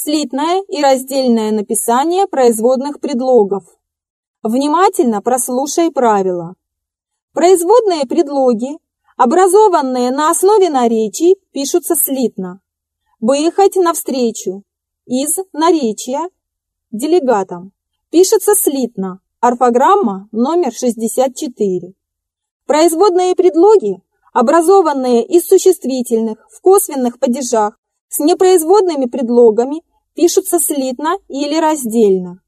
Слитное и раздельное написание производных предлогов. Внимательно прослушай правила. Производные предлоги, образованные на основе наречий, пишутся слитно. Выехать навстречу из наречия делегатам пишется слитно. Орфограмма номер 64. Производные предлоги, образованные из существительных в косвенных падежах с непроизводными предлогами, пишутся слитно или раздельно.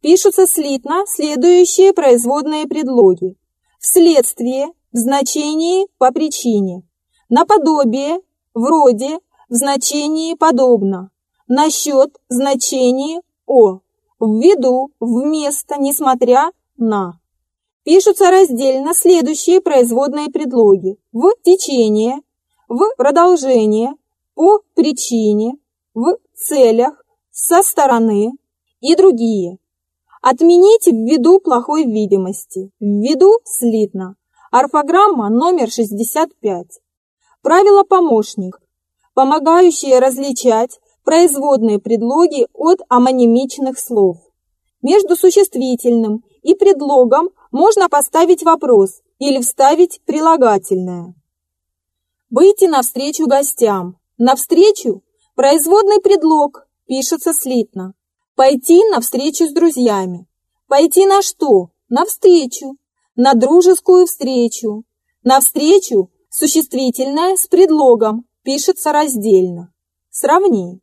Пишутся слитно следующие производные предлоги. Вследствие, в значении по причине. Наподобие, вроде, в значении подобно. Насчет, в значении о. Ввиду, вместо, несмотря на. Пишутся раздельно следующие производные предлоги. В течение, в продолжение, по причине, в целях, со стороны и другие. Отмените ввиду плохой видимости. Ввиду слитно. Орфограмма номер 65. Правило помощник, помогающее различать производные предлоги от амонимичных слов. Между существительным и предлогом можно поставить вопрос или вставить прилагательное. Выйти навстречу гостям. Навстречу производный предлог пишется слитно. Пойти навстречу с друзьями. Пойти на что? На встречу. На дружескую встречу. На встречу существительное с предлогом пишется раздельно. Сравни.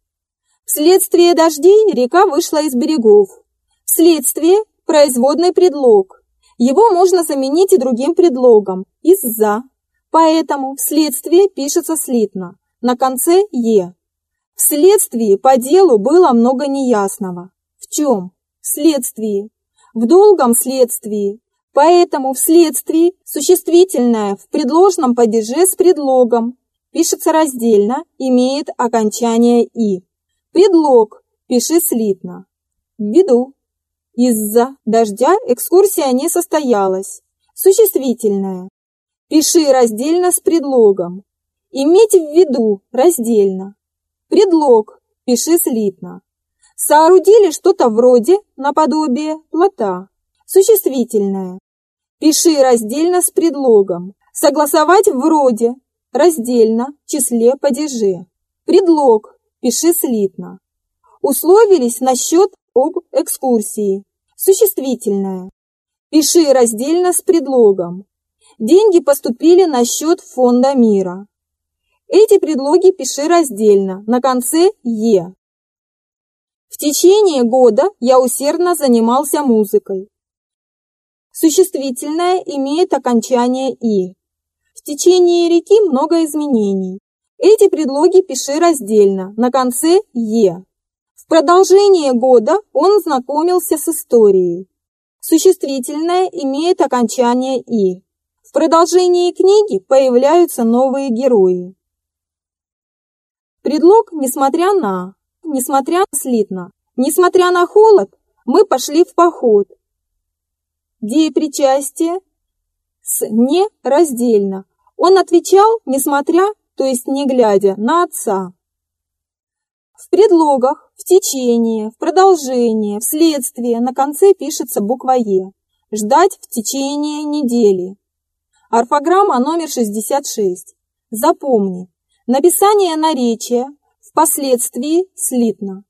Вследствие дождей река вышла из берегов. Вследствие производный предлог. Его можно заменить и другим предлогом из-за. Поэтому вследствие пишется слитно. На конце «е». Вследствие по делу было много неясного. В чем? Вследствие. В долгом следствии. Поэтому вследствие существительное в предложном падеже с предлогом пишется раздельно, имеет окончание «и». Предлог пиши слитно. Ввиду. Из-за дождя экскурсия не состоялась. Существительное. Пиши раздельно с предлогом. Иметь в виду раздельно. Предлог. Пиши слитно. Соорудили что-то вроде, наподобие, плота. Существительное. Пиши раздельно с предлогом. Согласовать вроде, раздельно, числе, падеже. Предлог. Пиши слитно. Условились насчет об экскурсии. Существительное. Пиши раздельно с предлогом. Деньги поступили на счет фонда мира. Эти предлоги пиши раздельно, на конце «е». В течение года я усердно занимался музыкой. Существительное имеет окончание «и». В течение реки много изменений. Эти предлоги пиши раздельно, на конце «е». В продолжение года он знакомился с историей. Существительное имеет окончание «и». В продолжении книги появляются новые герои. Предлог «несмотря на», «несмотря слитно», «несмотря на холод» мы пошли в поход. Деепричастие с «не» раздельно. Он отвечал, несмотря, то есть не глядя, на отца. В предлогах, в течение, в продолжение, вследствие на конце пишется буква «е». Ждать в течение недели. Орфограмма номер 66. Запомни, Написание наречия впоследствии слитно.